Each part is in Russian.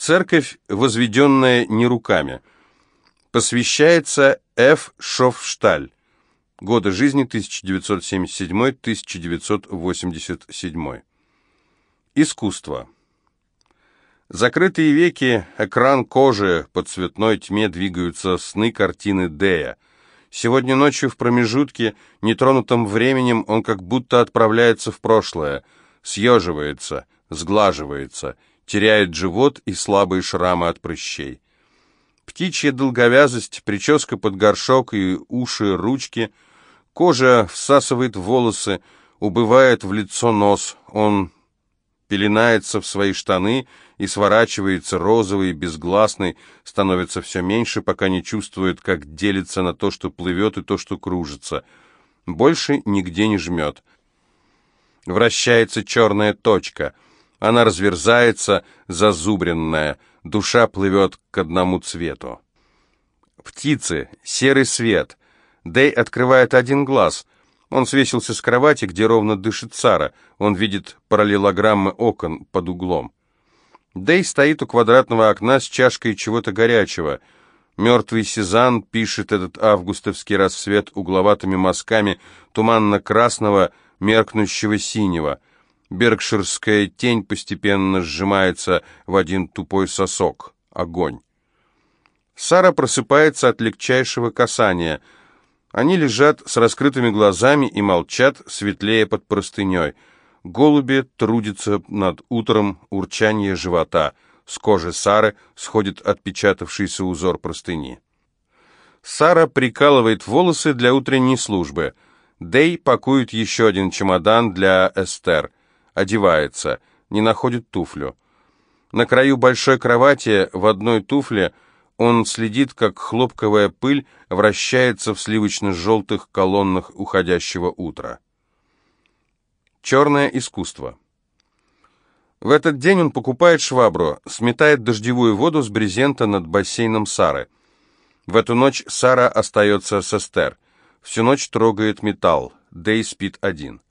Церковь, возведенная не руками. Посвящается Ф. Шофшталь. Годы жизни 1977-1987. Искусство. Закрытые веки, экран кожи, по цветной тьме двигаются сны картины Дея. Сегодня ночью в промежутке, нетронутом временем, он как будто отправляется в прошлое, съеживается, сглаживается, теряет живот и слабые шрамы от прыщей. Птичья долговязость, прическа под горшок и уши, ручки, кожа всасывает волосы, убывает в лицо нос, он пеленается в свои штаны и сворачивается розовый, безгласный, становится все меньше, пока не чувствует, как делится на то, что плывет, и то, что кружится. Больше нигде не жмет. Вращается черная точка. Она разверзается, зазубренная. Душа плывет к одному цвету. Птицы, серый свет. Дэй открывает один глаз — он свесился с кровати, где ровно дышит Сара. Он видит параллелограммы окон под углом. Дэй стоит у квадратного окна с чашкой чего-то горячего. Мертвый Сезанн пишет этот августовский рассвет угловатыми мазками туманно-красного, меркнущего синего. Бергширская тень постепенно сжимается в один тупой сосок. Огонь. Сара просыпается от легчайшего касания — они лежат с раскрытыми глазами и молчат, светлее под простыней. Голуби трудятся над утром урчание живота. С кожи Сары сходит отпечатавшийся узор простыни. Сара прикалывает волосы для утренней службы. Дэй пакует еще один чемодан для Эстер. Одевается. Не находит туфлю. На краю большой кровати в одной туфле – он следит, как хлопковая пыль вращается в сливочно-желтых колоннах уходящего утра. Черное искусство. В этот день он покупает швабру, сметает дождевую воду с брезента над бассейном Сары. В эту ночь Сара остается с Эстер. Всю ночь трогает металл. Дэй спит один.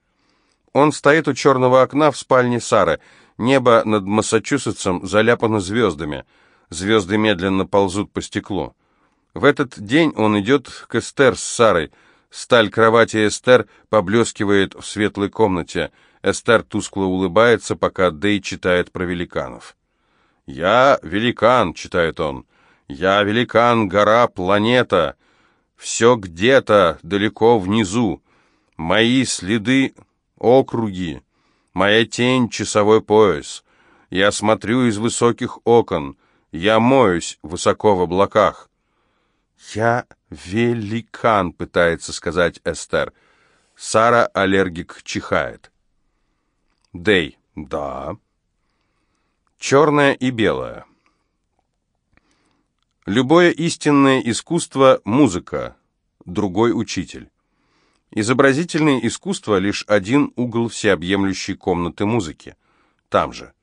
Он стоит у черного окна в спальне Сары. Небо над Массачусетсом заляпано звездами – Звезды медленно ползут по стеклу. В этот день он идет к Эстер с Сарой. Сталь кровати Эстер поблескивает в светлой комнате. Эстер тускло улыбается, пока Дэй читает про великанов. «Я великан», — читает он. «Я великан, гора, планета. Все где-то, далеко внизу. Мои следы — округи. Моя тень — часовой пояс. Я смотрю из высоких окон. Я моюсь высоко в облаках. Я великан, пытается сказать Эстер. Сара аллергик чихает. Дей. Да. Черное и белое. Любое истинное искусство — музыка, другой учитель. Изобразительное искусство — лишь один угол всеобъемлющей комнаты музыки. Там же.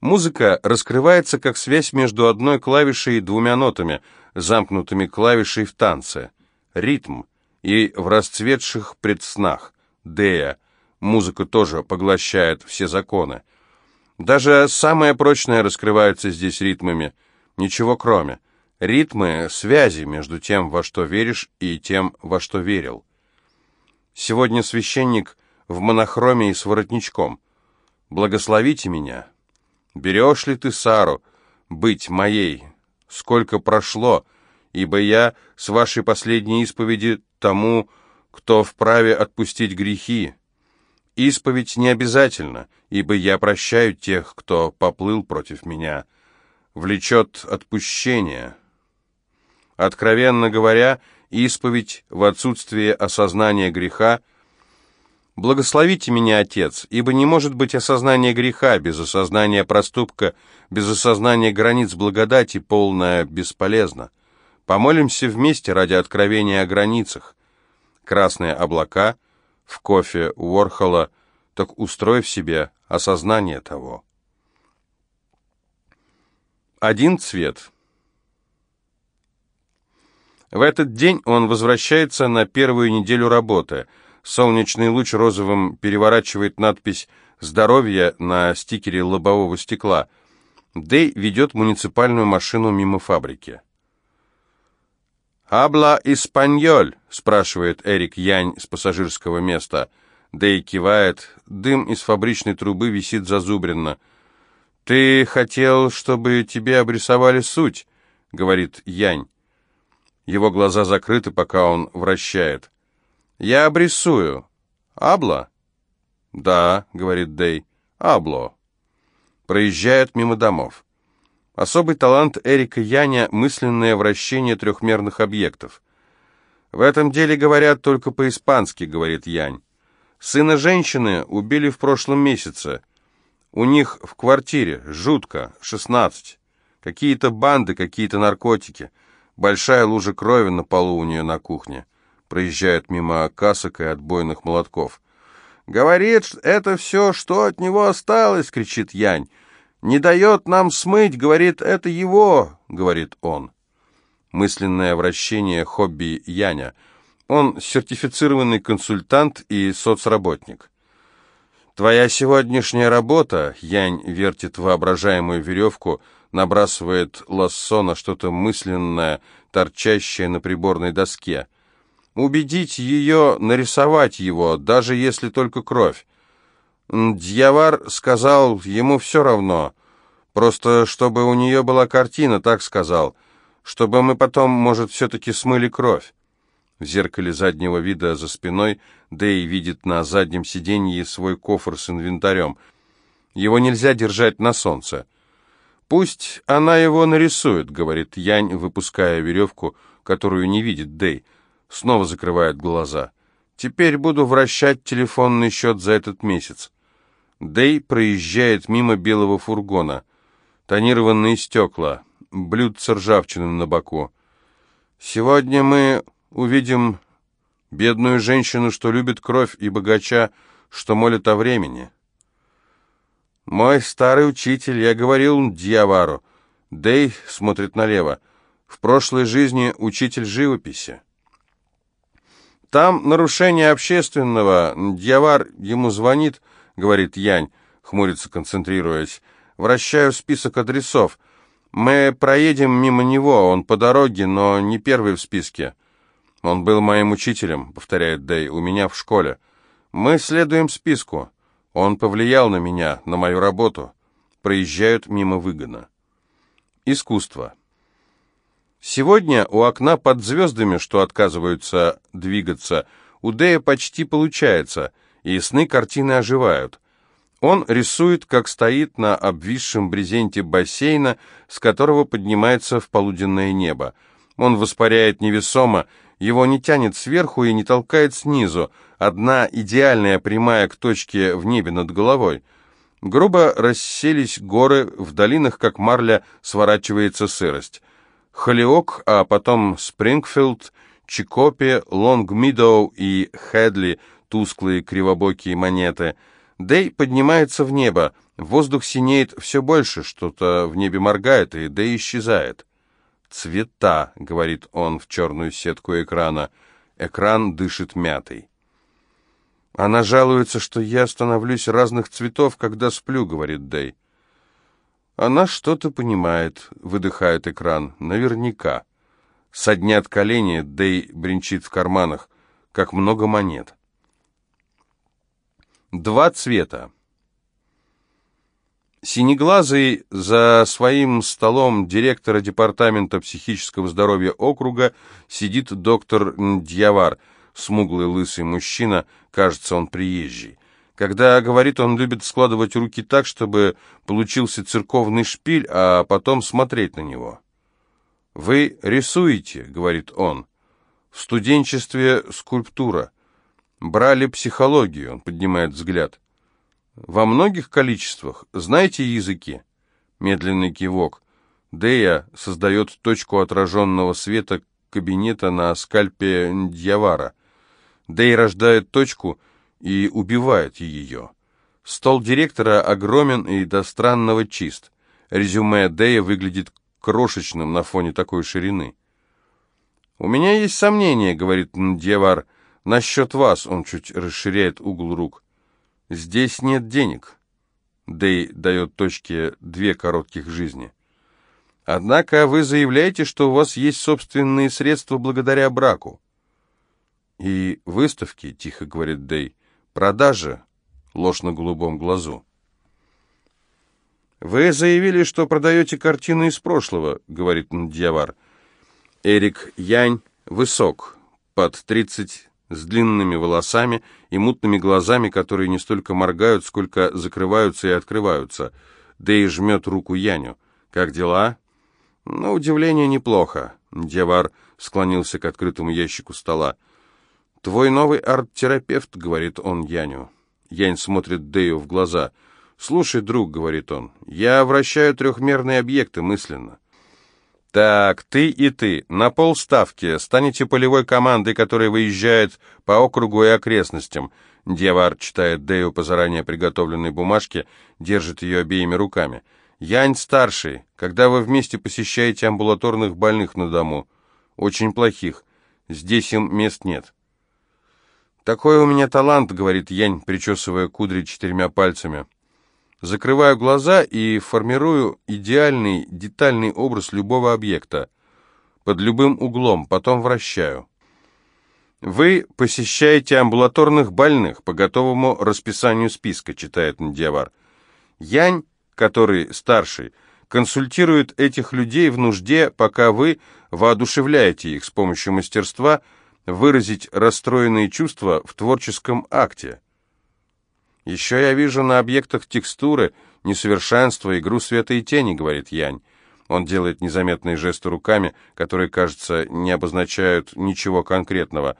Музыка раскрывается как связь между одной клавишей и двумя нотами, замкнутыми клавишей в танце. Ритм и в расцветших предснах. Дея. Музыка тоже поглощает все законы. Даже самое прочное раскрывается здесь ритмами. Ничего кроме. Ритмы — связи между тем, во что веришь, и тем, во что верил. Сегодня священник в монохромии с воротничком. «Благословите меня, Берешь ли ты Сару быть моей? Сколько прошло, ибо я с вашей последней исповеди тому, кто вправе отпустить грехи. Исповедь не обязательно, ибо я прощаю тех, кто поплыл против меня. Влечет отпущение. Откровенно говоря, исповедь в отсутствие осознания греха – Благословите меня, Отец, ибо не может быть осознания греха без осознания проступка, без осознания границ благодати, полная бесполезна. Помолимся вместе ради откровения о границах. Красные облака, в кофе Уорхола, так устрой в себе осознание того. Один цвет. В этот день он возвращается на первую неделю работы – Солнечный луч розовым переворачивает надпись «Здоровье» на стикере лобового стекла. Дэй ведет муниципальную машину мимо фабрики. «Абла испаньоль?» — спрашивает Эрик Янь с пассажирского места. Дэй кивает. Дым из фабричной трубы висит зазубренно. «Ты хотел, чтобы тебе обрисовали суть?» — говорит Янь. Его глаза закрыты, пока он вращает. «Я обрисую. Абла?» «Да», — говорит Дэй. «Абло». Проезжают мимо домов. Особый талант Эрика Яня — мысленное вращение трехмерных объектов. «В этом деле говорят только по-испански», — говорит Янь. «Сына женщины убили в прошлом месяце. У них в квартире, жутко, шестнадцать. Какие-то банды, какие-то наркотики. Большая лужа крови на полу у нее на кухне. Проезжают мимо касок и отбойных молотков. «Говорит, это все, что от него осталось!» — кричит Янь. «Не дает нам смыть, говорит, это его!» — говорит он. Мысленное вращение хобби Яня. Он сертифицированный консультант и соцработник. «Твоя сегодняшняя работа», — Янь вертит воображаемую веревку, набрасывает лассо на что-то мысленное, торчащее на приборной доске. Убедить ее нарисовать его, даже если только кровь. Дьявар сказал, ему все равно. Просто чтобы у нее была картина, так сказал. Чтобы мы потом, может, все-таки смыли кровь. В зеркале заднего вида за спиной Дэй видит на заднем сиденье свой кофр с инвентарем. Его нельзя держать на солнце. «Пусть она его нарисует», — говорит Янь, выпуская веревку, которую не видит Дэй. Снова закрывает глаза. «Теперь буду вращать телефонный счет за этот месяц». Дэй проезжает мимо белого фургона. Тонированные стекла, блюдце ржавчины на боку. «Сегодня мы увидим бедную женщину, что любит кровь, и богача, что молит о времени. Мой старый учитель, я говорил Дьявару, Дэй смотрит налево, в прошлой жизни учитель живописи. Там нарушение общественного, Дьявар ему звонит, говорит Янь, хмурится, концентрируясь. Вращаю список адресов. Мы проедем мимо него, он по дороге, но не первый в списке. «Он был моим учителем», — повторяет Дэй, — «у меня в школе. Мы следуем списку. Он повлиял на меня, на мою работу. Проезжают мимо выгона». Искусство. Сегодня у окна под звездами, что отказываются двигаться, у Дэя почти получается, и сны картины оживают. Он рисует, как стоит на обвисшем брезенте бассейна, с которого поднимается в полуденное небо. Он воспаряет невесомо, его не тянет сверху и не толкает снизу, одна идеальная прямая к точке в небе над головой. Грубо расселись горы, в долинах, как марля, сворачивается сырость. Холиок, а потом Спрингфилд, Чикопи, Лонгмидоу и Хедли, тусклые кривобокие монеты. Дэй поднимается в небо, воздух синеет все больше, что-то в небе моргает, и Дэй исчезает. «Цвета», — говорит он в черную сетку экрана. Экран дышит мятой. «Она жалуется, что я становлюсь разных цветов, когда сплю», — говорит Дэй. «Она что-то понимает», — выдыхает экран. «Наверняка». Соднят колени, Дэй бренчит в карманах, как много монет. Два цвета. Синеглазый за своим столом директора департамента психического здоровья округа сидит доктор Дьявар, смуглый лысый мужчина, кажется, он приезжий. Когда говорит, он любит складывать руки так, чтобы получился церковный шпиль, а потом смотреть на него. «Вы рисуете», — говорит он. «В студенчестве скульптура. Брали психологию», — он поднимает взгляд. Во многих количествах. Знаете языки? Медленный кивок. Дея создает точку отраженного света кабинета на скальпе Дьявара. Дэй рождает точку и убивает ее. Стол директора огромен и до странного чист. Резюме Дэя выглядит крошечным на фоне такой ширины. «У меня есть сомнения», — говорит Дьявар, — «насчет вас», — он чуть расширяет угол рук. Здесь нет денег. Дэй дает точке две коротких жизни. Однако вы заявляете, что у вас есть собственные средства благодаря браку. И выставки, тихо говорит Дэй, продажи, ложь на голубом глазу. «Вы заявили, что продаете картины из прошлого», — говорит Ndьявар. Эрик Янь высок, под тридцать, с длинными волосами и мутными глазами, которые не столько моргают, сколько закрываются и открываются. Дэй жмет руку Яню. «Как дела?» «На удивление, неплохо», — Ndьявар склонился к открытому ящику стола. «Твой новый арт-терапевт», — говорит он Яню. Янь смотрит Дэю в глаза — «Слушай, друг», — говорит он, — «я вращаю трехмерные объекты мысленно». «Так, ты и ты, на полставки, станете полевой командой, которая выезжает по округу и окрестностям». Дьявар читает Дэю по заранее приготовленной бумажке, держит ее обеими руками. «Янь старший, когда вы вместе посещаете амбулаторных больных на дому? Очень плохих. Здесь им мест нет». «Такой у меня талант», — говорит Янь, причесывая кудри четырьмя пальцами. Закрываю глаза и формирую идеальный, детальный образ любого объекта. Под любым углом, потом вращаю. «Вы посещаете амбулаторных больных по готовому расписанию списка», читает Ndьявар. Янь, который старший, консультирует этих людей в нужде, пока вы воодушевляете их с помощью мастерства выразить расстроенные чувства в творческом акте. «Еще я вижу на объектах текстуры, несовершенство, игру света и тени», — говорит Янь. Он делает незаметные жесты руками, которые, кажется, не обозначают ничего конкретного.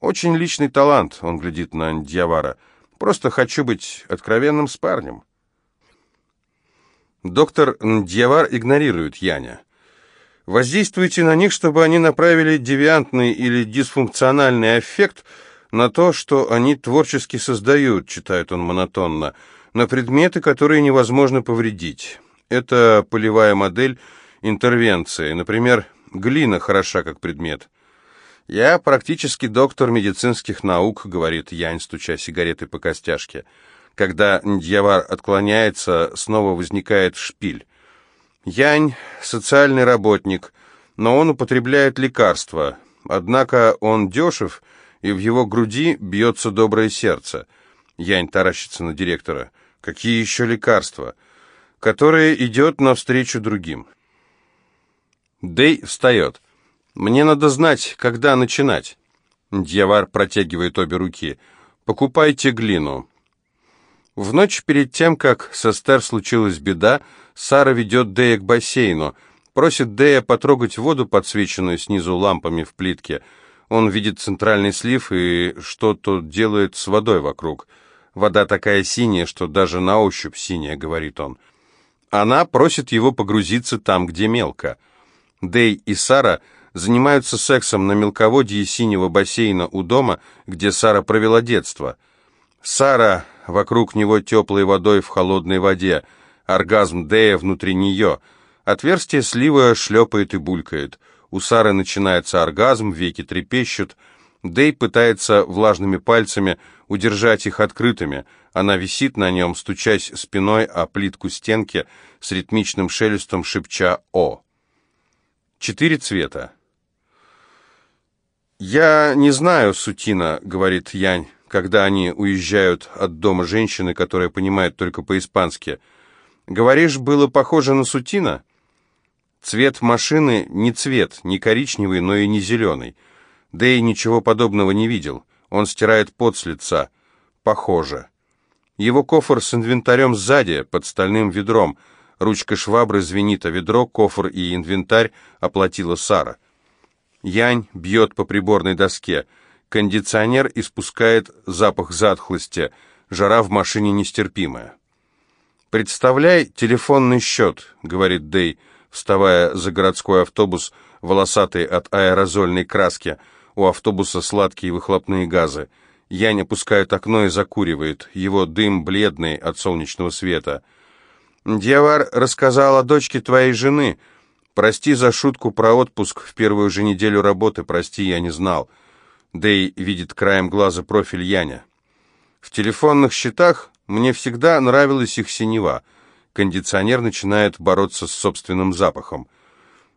«Очень личный талант», — он глядит на Ndьявара. «Просто хочу быть откровенным с парнем». Доктор Ndьявар игнорирует Яня. Воздействуйте на них, чтобы они направили девиантный или дисфункциональный эффект на то, что они творчески создают, читает он монотонно, на предметы, которые невозможно повредить. Это полевая модель интервенции. Например, глина хороша как предмет. «Я практически доктор медицинских наук», — говорит Янь, стуча сигареты по костяшке. Когда Ndьявар отклоняется, снова возникает шпиль. Янь — социальный работник, но он употребляет лекарства. Однако он дешев — и в его груди бьется доброе сердце. Янь таращится на директора. Какие еще лекарства? Которое идет навстречу другим. Дэй встает. Мне надо знать, когда начинать. Дьявар протягивает обе руки. Покупайте глину. В ночь перед тем, как с Эстер случилась беда, Сара ведет Дэя к бассейну, просит Дэя потрогать воду, подсвеченную снизу лампами в плитке. Он видит центральный слив и что-то делает с водой вокруг. Вода такая синяя, что даже на ощупь синяя, говорит он. Она просит его погрузиться там, где мелко. Дэй и Сара занимаются сексом на мелководье синего бассейна у дома, где Сара провела детство. Сара вокруг него теплой водой в холодной воде, оргазм Дэя внутри нее. Отверстие слива шлепает и булькает. У Сары начинается оргазм, веки трепещут. Дэй пытается влажными пальцами удержать их открытыми. Она висит на нем, стучась спиной о плитку стенки, с ритмичным шелестом шепча «О». Четыре цвета. «Я не знаю, Сутина», — говорит Янь, когда они уезжают от дома женщины, которая понимает только по-испански. «Говоришь, было похоже на Сутина?» Цвет машины не цвет, не коричневый, но и не зеленый. Дэй ничего подобного не видел. Он стирает пот с лица. Похоже. Его кофр с инвентарем сзади, под стальным ведром. Ручка швабры звенит, а ведро, кофр и инвентарь оплатила Сара. Янь бьет по приборной доске. Кондиционер испускает запах затхлости. Жара в машине нестерпимая. «Представляй телефонный счет», — говорит Дэй, — вставая за городской автобус, волосатый от аэрозольной краски. У автобуса сладкие выхлопные газы. Янь опускает окно и закуривает. Его дым бледный от солнечного света. «Дьявар рассказал о дочке твоей жены. Прости за шутку про отпуск в первую же неделю работы. Прости, я не знал». Дэй видит краем глаза профиль Яня. В телефонных счетах Мне всегда нравилась их синева. Кондиционер начинает бороться с собственным запахом.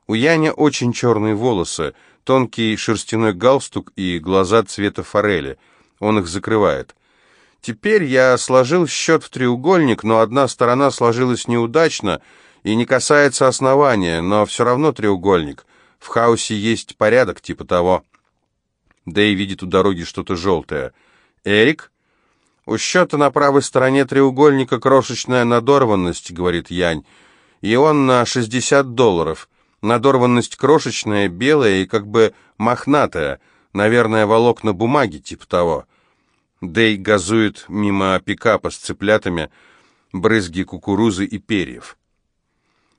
У Яня очень черные волосы, тонкий шерстяной галстук и глаза цвета форели. Он их закрывает. Теперь я сложил счет в треугольник, но одна сторона сложилась неудачно и не касается основания, но все равно треугольник. В хаосе есть порядок, типа того. Дэй видит у дороги что-то желтое. «Эрик?» «У счета на правой стороне треугольника крошечная надорванность», — говорит Янь. «И он на 60 долларов. Надорванность крошечная, белая и как бы мохнатая. Наверное, волокна бумаги, типа того». Дэй газует мимо пикапа с цыплятами, брызги кукурузы и перьев.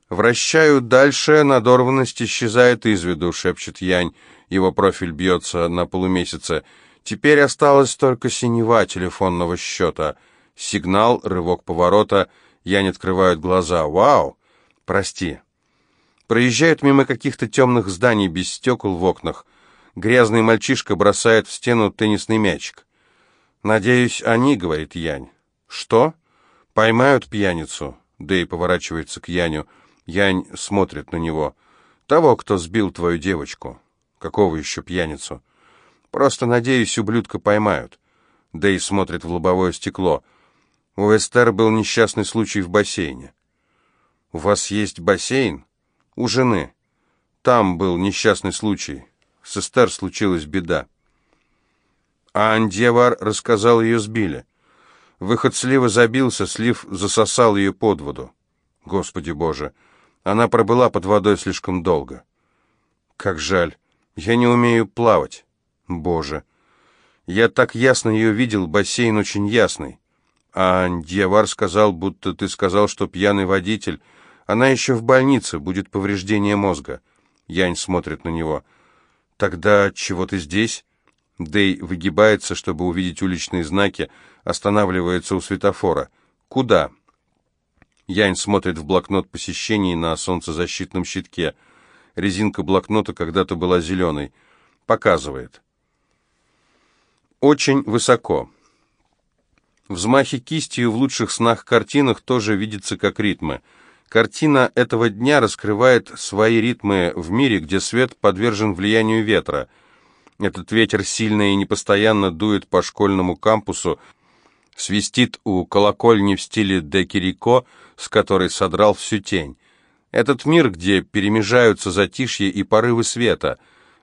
«Вращаю дальше, надорванность исчезает из виду», — шепчет Янь. Его профиль бьется на полумесяце. Теперь осталось только синева телефонного счета. Сигнал, рывок поворота. Янь открывает глаза. «Вау! Прости». Проезжают мимо каких-то темных зданий без стекол в окнах. Грязный мальчишка бросает в стену теннисный мячик. «Надеюсь, они», — говорит Янь. «Что?» «Поймают пьяницу». Дэй поворачивается к Яню. Янь смотрит на него. «Того, кто сбил твою девочку». «Какого еще пьяницу?» «Просто, надеюсь, ублюдка поймают». Дэй смотрит в лобовое стекло. «У Эстер был несчастный случай в бассейне». «У вас есть бассейн?» «У жены. Там был несчастный случай. С Эстер случилась беда». А Андевар рассказал, ее сбили. Выход слива забился, слив засосал ее под воду. Господи Боже! Она пробыла под водой слишком долго. Как жаль. Я не умею плавать. Боже. Я так ясно ее видел, бассейн очень ясный. А Дьявар сказал, будто ты сказал, что пьяный водитель. Она еще в больнице, будет повреждение мозга. Янь смотрит на него. Тогда чего ты здесь? Дэй выгибается, чтобы увидеть уличные знаки, останавливается у светофора. Куда? Янь смотрит в блокнот посещений на солнцезащитном щитке. Резинка блокнота когда-то была зеленой. Показывает. Очень высоко. Взмахи кистью в лучших снах-картинах тоже видятся как ритмы. Картина этого дня раскрывает свои ритмы в мире, где свет подвержен влиянию ветра. Этот ветер сильно и непостоянно дует по школьному кампусу, свистит у колокольни в стиле де Кирико, с которой содрал всю тень. Этот мир, где перемежаются затишье и порывы света,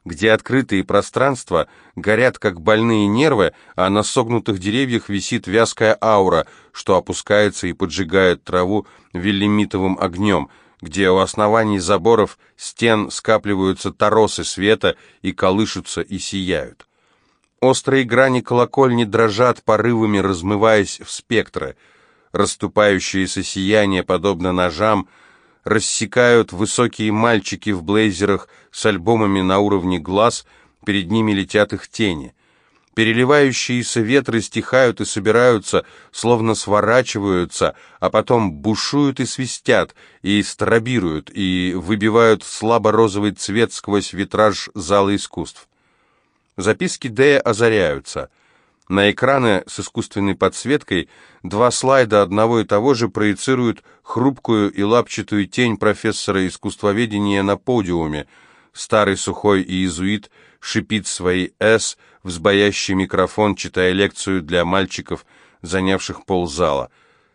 где открытые пространства горят, как больные нервы, а на согнутых деревьях висит вязкая аура, что опускается и поджигает траву велимитовым огнем, где у оснований заборов стен скапливаются торосы света и колышутся и сияют. Острые грани колокольни дрожат порывами, размываясь в спектры. Расступающееся сияние, подобно ножам, рассекают высокие мальчики в блейзерах с альбомами на уровне глаз, перед ними летят их тени. Переливающиеся ветры стихают и собираются, словно сворачиваются, а потом бушуют и свистят, и стробируют, и выбивают слабо-розовый цвет сквозь витраж зала искусств. Записки Дэя озаряются. На экраны с искусственной подсветкой два слайда одного и того же проецируют хрупкую и лапчатую тень профессора искусствоведения на подиуме. Старый сухой иезуит шипит свои «С» в сбоящий микрофон, читая лекцию для мальчиков, занявших ползала.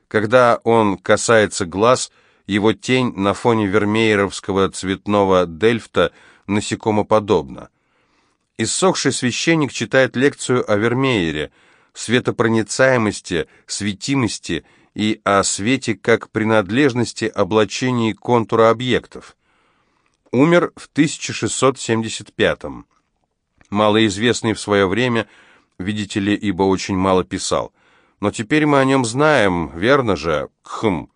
Когда он касается глаз, его тень на фоне вермееровского цветного дельфта насекомоподобна. Иссохший священник читает лекцию о Вермеере, светопроницаемости, светимости и о свете как принадлежности облачений контура объектов. Умер в 1675-м. Малоизвестный в свое время, видите ли, ибо очень мало писал. Но теперь мы о нем знаем, верно же? Кхм.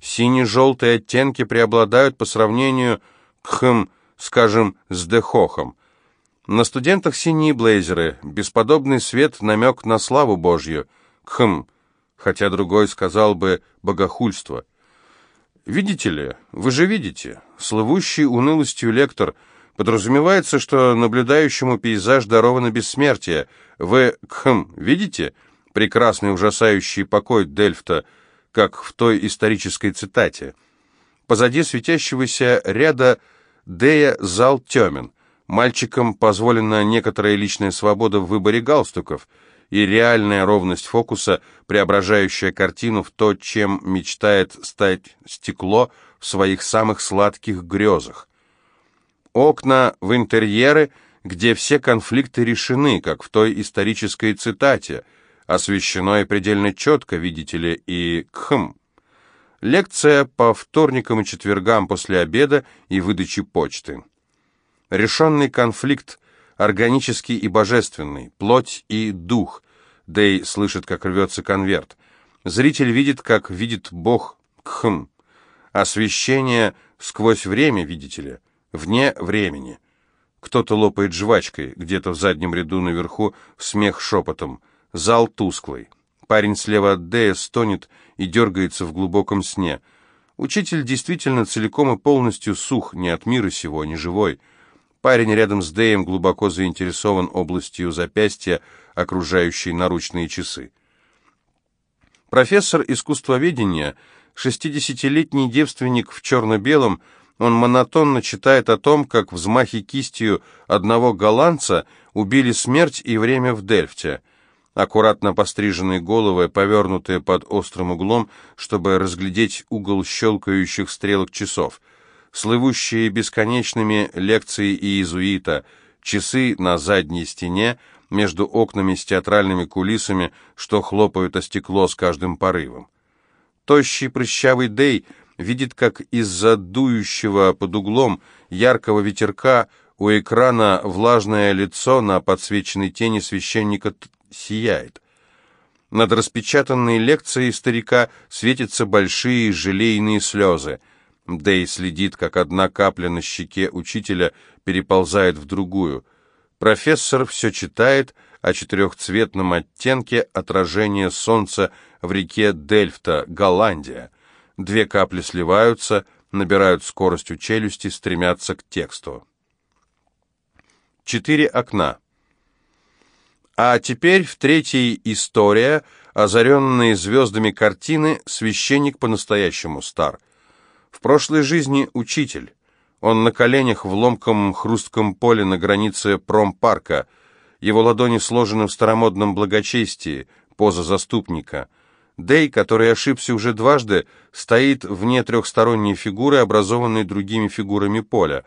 Сине-желтые оттенки преобладают по сравнению, кхм, скажем, с Дехохом. На студентах синие блейзеры, бесподобный свет, намек на славу Божью. Кхм, хотя другой сказал бы богохульство. Видите ли, вы же видите, слывущий унылостью лектор, подразумевается, что наблюдающему пейзаж даровано бессмертие. Вы, кхм, видите? прекрасный ужасающий покой Дельфта, как в той исторической цитате. Позади светящегося ряда Дея зал темен. Мальчикам позволена некоторая личная свобода в выборе галстуков и реальная ровность фокуса, преображающая картину в то, чем мечтает стать стекло в своих самых сладких грезах. Окна в интерьеры, где все конфликты решены, как в той исторической цитате, освещено и предельно четко, видите ли, и кхм. Лекция по вторникам и четвергам после обеда и выдачи почты. Решенный конфликт, органический и божественный, плоть и дух. Дэй слышит, как рвется конверт. Зритель видит, как видит Бог Кхм. Освещение сквозь время, видите ли, вне времени. Кто-то лопает жвачкой, где-то в заднем ряду наверху смех шепотом. Зал тусклый. Парень слева от Дэя стонет и дергается в глубоком сне. Учитель действительно целиком и полностью сух, не от мира сего, не живой. Парень рядом с Дэем глубоко заинтересован областью запястья, окружающей наручные часы. Профессор искусствоведения, шестидесятилетний девственник в черно-белом, он монотонно читает о том, как взмахи кистью одного голландца убили смерть и время в Дельфте – аккуратно постриженные головы, повернутые под острым углом, чтобы разглядеть угол щелкающих стрелок часов, слывущие бесконечными лекции иезуита, часы на задней стене, между окнами с театральными кулисами, что хлопают о стекло с каждым порывом. Тощий прыщавый Дей видит, как из-за дующего под углом яркого ветерка у экрана влажное лицо на подсвеченной тени священника сияет. Над распечатанной лекцией старика светятся большие желейные слезы. Дэй следит, как одна капля на щеке учителя переползает в другую. Профессор все читает о четырехцветном оттенке отражения солнца в реке Дельфта, Голландия. Две капли сливаются, набирают скорость у челюсти, стремятся к тексту. Четыре окна. А теперь в третьей история, озаренные звездами картины, священник по-настоящему стар. В прошлой жизни учитель. Он на коленях в ломком хрустком поле на границе промпарка. Его ладони сложены в старомодном благочестии, поза заступника. Дэй, который ошибся уже дважды, стоит вне трехсторонней фигуры, образованной другими фигурами поля.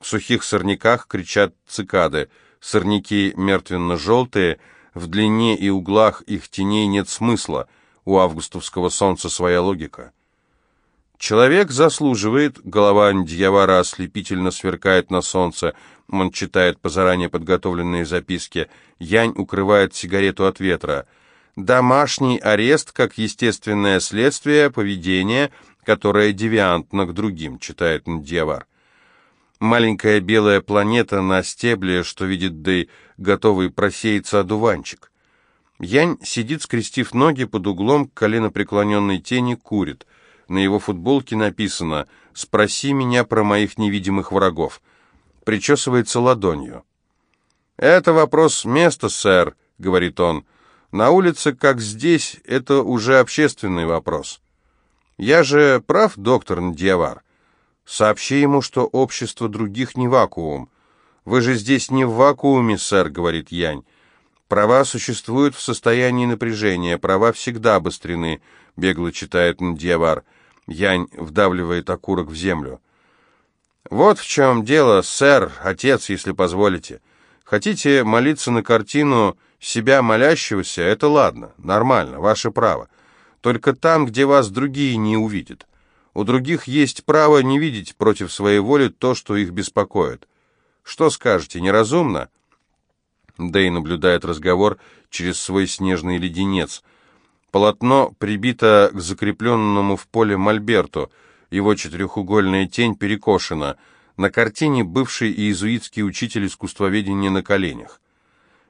В сухих сорняках кричат цикады — Сорняки мертвенно-желтые, в длине и углах их теней нет смысла, у августовского солнца своя логика. Человек заслуживает, голова Дьявара ослепительно сверкает на солнце, он читает по заранее подготовленные записки, Янь укрывает сигарету от ветра. Домашний арест как естественное следствие поведения, которое девиантно к другим, читает Дьявар. Маленькая белая планета на стебле, что видит Дэй, готовый просеяться одуванчик. Янь сидит, скрестив ноги под углом к коленопреклоненной тени, курит. На его футболке написано «Спроси меня про моих невидимых врагов». Причесывается ладонью. «Это вопрос места, сэр», — говорит он. «На улице, как здесь, это уже общественный вопрос». «Я же прав, доктор Ndьявар?» Сообщи ему, что общество других не вакуум. Вы же здесь не в вакууме, сэр, говорит Янь. Права существуют в состоянии напряжения, права всегда обострены, бегло читает Ndьявар. Янь вдавливает окурок в землю. Вот в чем дело, сэр, отец, если позволите. Хотите молиться на картину себя молящегося, это ладно, нормально, ваше право. Только там, где вас другие не увидят. У других есть право не видеть против своей воли то, что их беспокоит. Что скажете, неразумно?» Дэй наблюдает разговор через свой снежный леденец. Полотно прибито к закрепленному в поле мольберту. Его четырехугольная тень перекошена. На картине бывший иезуитский учитель искусствоведения на коленях.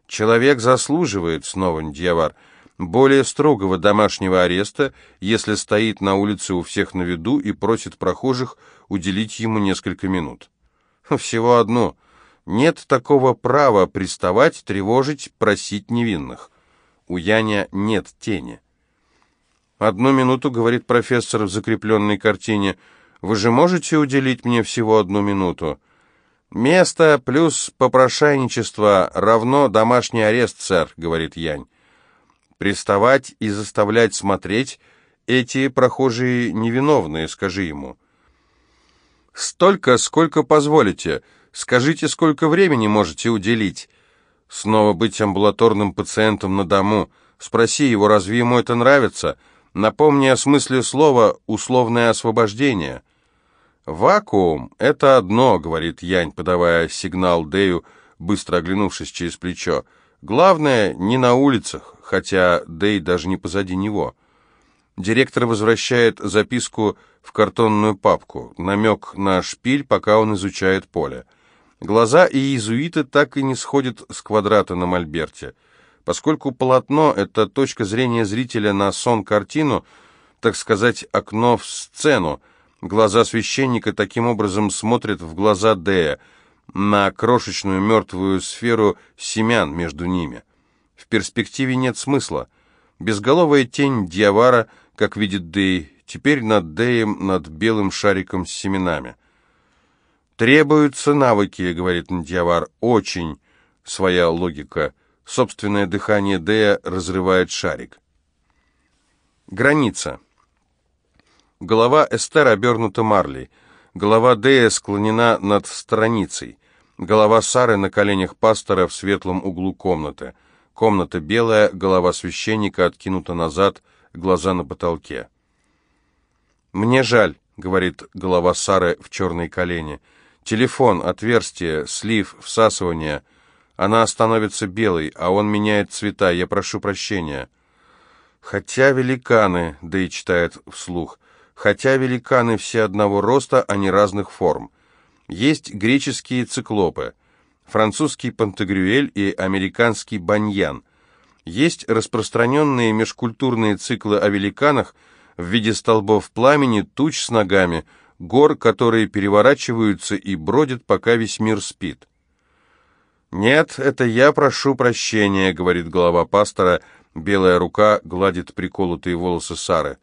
«Человек заслуживает», — снова Дьявар, — более строгого домашнего ареста, если стоит на улице у всех на виду и просит прохожих уделить ему несколько минут. Всего одно. Нет такого права приставать, тревожить, просить невинных. У Яня нет тени. «Одну минуту», — говорит профессор в закрепленной картине. «Вы же можете уделить мне всего одну минуту?» «Место плюс попрошайничество равно домашний арест, сэр», — говорит Янь. «Приставать и заставлять смотреть эти прохожие невиновные, скажи ему». «Столько, сколько позволите. Скажите, сколько времени можете уделить?» «Снова быть амбулаторным пациентом на дому. Спроси его, разве ему это нравится?» Напомни о смысле слова «условное освобождение». «Вакуум — это одно», — говорит Янь, подавая сигнал Дэю, быстро оглянувшись через плечо. «Главное, не на улицах, хотя Дэй даже не позади него». Директор возвращает записку в картонную папку, намек на шпиль, пока он изучает поле. Глаза и иезуиты так и не сходят с квадрата на мольберте. Поскольку полотно — это точка зрения зрителя на сон-картину, так сказать, окно в сцену, глаза священника таким образом смотрят в глаза Дея, на крошечную мертвую сферу семян между ними. В перспективе нет смысла. Безголовая тень дьявара, как видит Дей, теперь над Деем, над белым шариком с семенами. «Требуются навыки», — говорит Дьявар, — «очень своя логика». Собственное дыхание Дея разрывает шарик. Граница. Голова Эстер обернута марлей. Голова Дея склонена над страницей. Голова Сары на коленях пастора в светлом углу комнаты. Комната белая, голова священника откинута назад, глаза на потолке. «Мне жаль», — говорит голова Сары в черной колене. «Телефон, отверстие, слив, всасывание — она становится белой, а он меняет цвета. Я прошу прощения. Хотя великаны, да и читает вслух, хотя великаны все одного роста, а не разных форм. Есть греческие циклопы, французский пантагрюэль и американский баньян. Есть распространенные межкультурные циклы о великанах в виде столбов пламени, туч с ногами, гор, которые переворачиваются и бродят, пока весь мир спит. «Нет, это я прошу прощения», — говорит голова пастора. Белая рука гладит приколотые волосы Сары.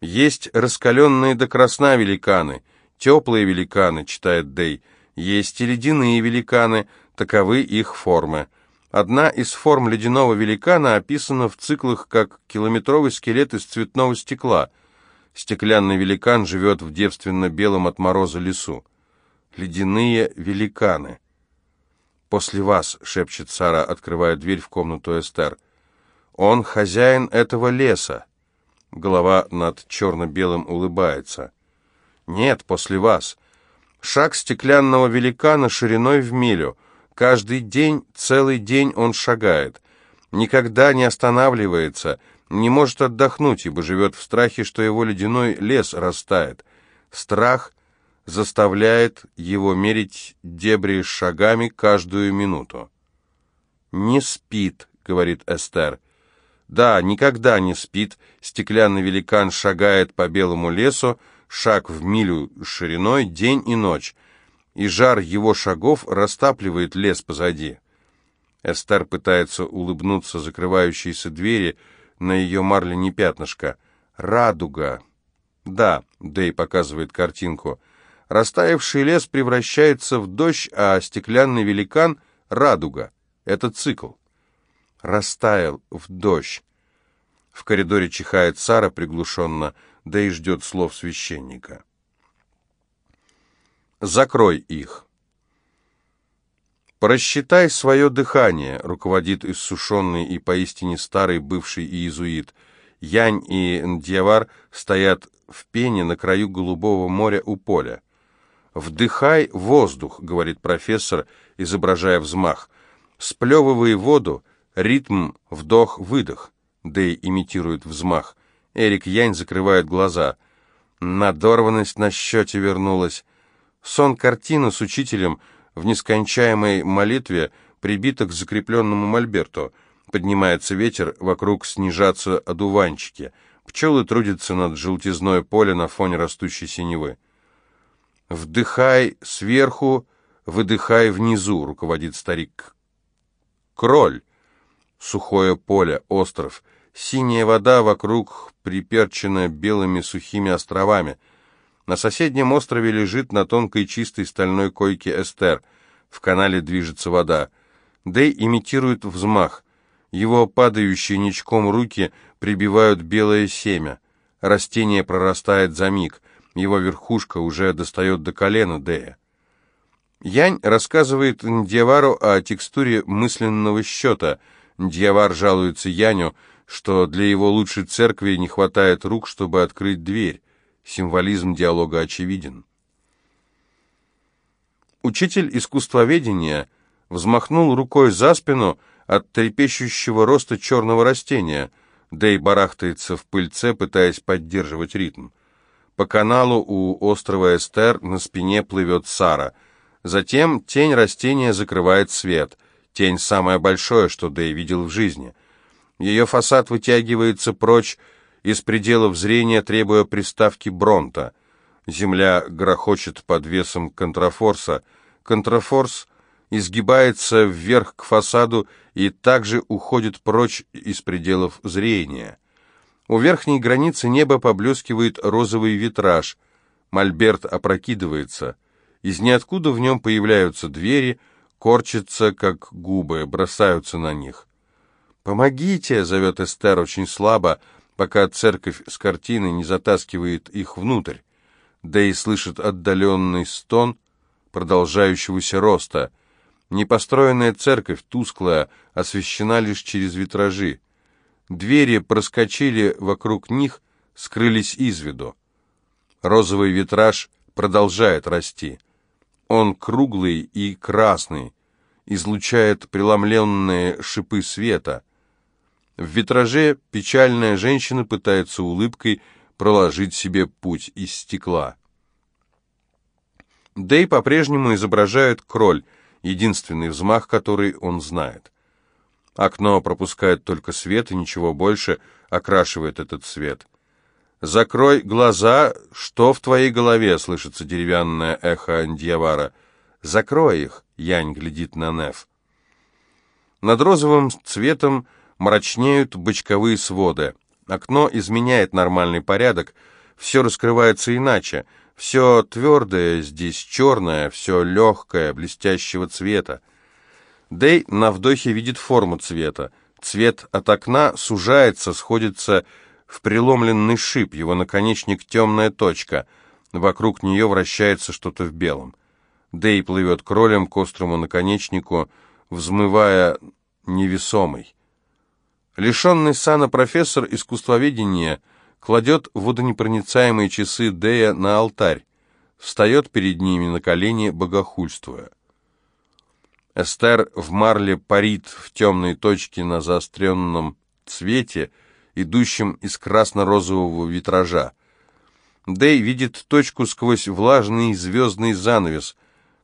«Есть раскаленные до красна великаны, теплые великаны», — читает Дей. «Есть и ледяные великаны, таковы их формы». Одна из форм ледяного великана описана в циклах как километровый скелет из цветного стекла. Стеклянный великан живет в девственно-белом от мороза лесу. Ледяные великаны. «После вас», — шепчет Сара, открывая дверь в комнату Эстер. «Он хозяин этого леса». Голова над черно-белым улыбается. «Нет, после вас. Шаг стеклянного великана шириной в милю. Каждый день, целый день он шагает. Никогда не останавливается, не может отдохнуть, ибо живет в страхе, что его ледяной лес растает. Страх — заставляет его мерить дебри шагами каждую минуту. «Не спит», — говорит Эстер. «Да, никогда не спит. Стеклянный великан шагает по белому лесу, шаг в милю шириной, день и ночь, и жар его шагов растапливает лес позади». Эстер пытается улыбнуться закрывающейся двери, на ее марле не пятнышко. «Радуга». «Да», — Дэй показывает картинку, — Растаявший лес превращается в дождь, а стеклянный великан — радуга. Это цикл. Растаял в дождь. В коридоре чихает Сара приглушенно, да и ждет слов священника. «Закрой их». «Просчитай свое дыхание», — руководит иссушенный и поистине старый бывший иезуит. Янь и Ндьявар стоят в пене на краю голубого моря у поля. «Вдыхай воздух», — говорит профессор, изображая взмах. «Сплевывай воду, ритм вдох-выдох». Дэй имитирует взмах. Эрик Янь закрывает глаза. Надорванность на счете вернулась. Сон-картина с учителем в нескончаемой молитве прибита к закрепленному мольберту. Поднимается ветер, вокруг снижаться одуванчики. Пчелы трудятся над желтизной поля на фоне растущей синевы. «Вдыхай сверху, выдыхай внизу», — руководит старик. «Кроль». Сухое поле, остров. Синяя вода вокруг приперчена белыми сухими островами. На соседнем острове лежит на тонкой чистой стальной койке Эстер. В канале движется вода. Дэй имитирует взмах. Его падающие ничком руки прибивают белое семя. Растение прорастает за миг. Его верхушка уже достает до колена Дэя. Янь рассказывает Дьявару о текстуре мысленного счета. Дьявар жалуется Яню, что для его лучшей церкви не хватает рук, чтобы открыть дверь. Символизм диалога очевиден. Учитель искусствоведения взмахнул рукой за спину от трепещущего роста черного растения. Дэй барахтается в пыльце, пытаясь поддерживать ритм. По каналу у острова Эстер на спине плывет Сара — Затем тень растения закрывает свет. Тень самое большое, что Дэй видел в жизни. Ее фасад вытягивается прочь из пределов зрения, требуя приставки Бронта. Земля грохочет под весом контрафорса. Контрафорс изгибается вверх к фасаду и также уходит прочь из пределов зрения. У верхней границы неба поблескивает розовый витраж. Мольберт опрокидывается. Из ниоткуда в нем появляются двери, корчатся, как губы, бросаются на них. «Помогите!» — зовет Эстер очень слабо, пока церковь с картины не затаскивает их внутрь. Да и слышит отдаленный стон продолжающегося роста. Непостроенная церковь, тусклая, освещена лишь через витражи. Двери проскочили вокруг них, скрылись из виду. Розовый витраж продолжает расти. Он круглый и красный, излучает преломленные шипы света. В витраже печальная женщина пытается улыбкой проложить себе путь из стекла. Дэй по-прежнему изображает кроль, единственный взмах, который он знает. Окно пропускает только свет и ничего больше окрашивает этот свет. «Закрой глаза, что в твоей голове?» — слышится деревянное эхо Андьявара. «Закрой их!» — Янь глядит на Неф. Над розовым цветом мрачнеют бочковые своды. Окно изменяет нормальный порядок, все раскрывается иначе. Все твердое здесь черное, все легкое, блестящего цвета. Дэй на вдохе видит форму цвета. Цвет от окна сужается, сходится в преломленный шип, его наконечник темная точка. Вокруг нее вращается что-то в белом. Дэй плывет кролем к острому наконечнику, взмывая невесомый. Лишенный сана профессор искусствоведения кладет водонепроницаемые часы Дэя на алтарь, встает перед ними на колени, богохульствуя. Эстер в марле парит в темной точке на заостренном цвете, идущим из красно-розового витража. Дэй видит точку сквозь влажный звездный занавес,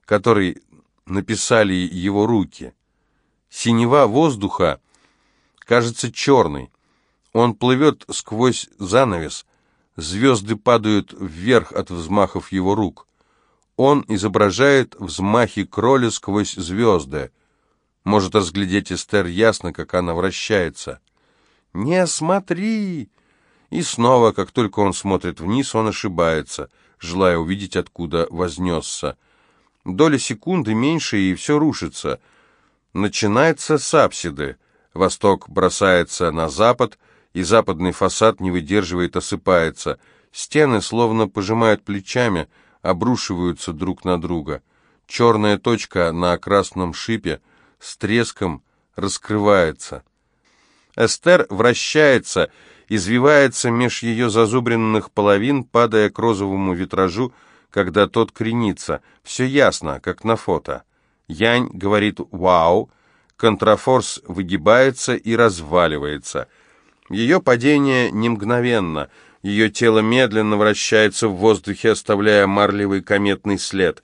который написали его руки. Синева воздуха кажется черной. Он плывет сквозь занавес, звезды падают вверх от взмахов его рук. Он изображает взмахи кроля сквозь звезды. Может разглядеть Эстер ясно, как она вращается. «Не смотри!» И снова, как только он смотрит вниз, он ошибается, желая увидеть, откуда вознесся. Доля секунды меньше, и все рушится. Начинается с апсиды. Восток бросается на запад, и западный фасад не выдерживает, осыпается. Стены, словно пожимают плечами, обрушиваются друг на друга. Черная точка на красном шипе с треском раскрывается. Эстер вращается, извивается меж ее зазубренных половин, падая к розовому витражу, когда тот кренится. Все ясно, как на фото. Янь говорит «Вау!», контрафорс выгибается и разваливается. Ее падение не мгновенно, ее тело медленно вращается в воздухе, оставляя марлевый кометный след.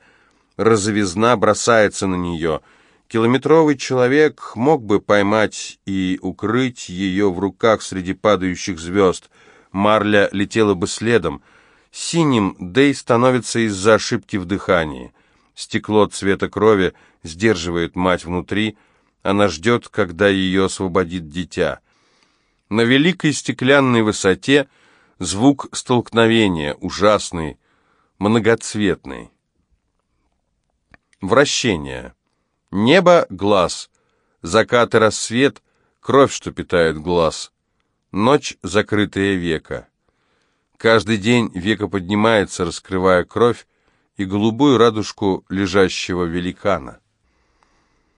Розовизна бросается на нее — Километровый человек мог бы поймать и укрыть ее в руках среди падающих звезд. Марля летела бы следом. Синим Дэй становится из-за ошибки в дыхании. Стекло цвета крови сдерживает мать внутри. Она ждет, когда ее освободит дитя. На великой стеклянной высоте звук столкновения, ужасный, многоцветный. Вращение. Небо — глаз. Закат и рассвет — кровь, что питает глаз. Ночь — закрытое веко. Каждый день веко поднимается, раскрывая кровь и голубую радужку лежащего великана.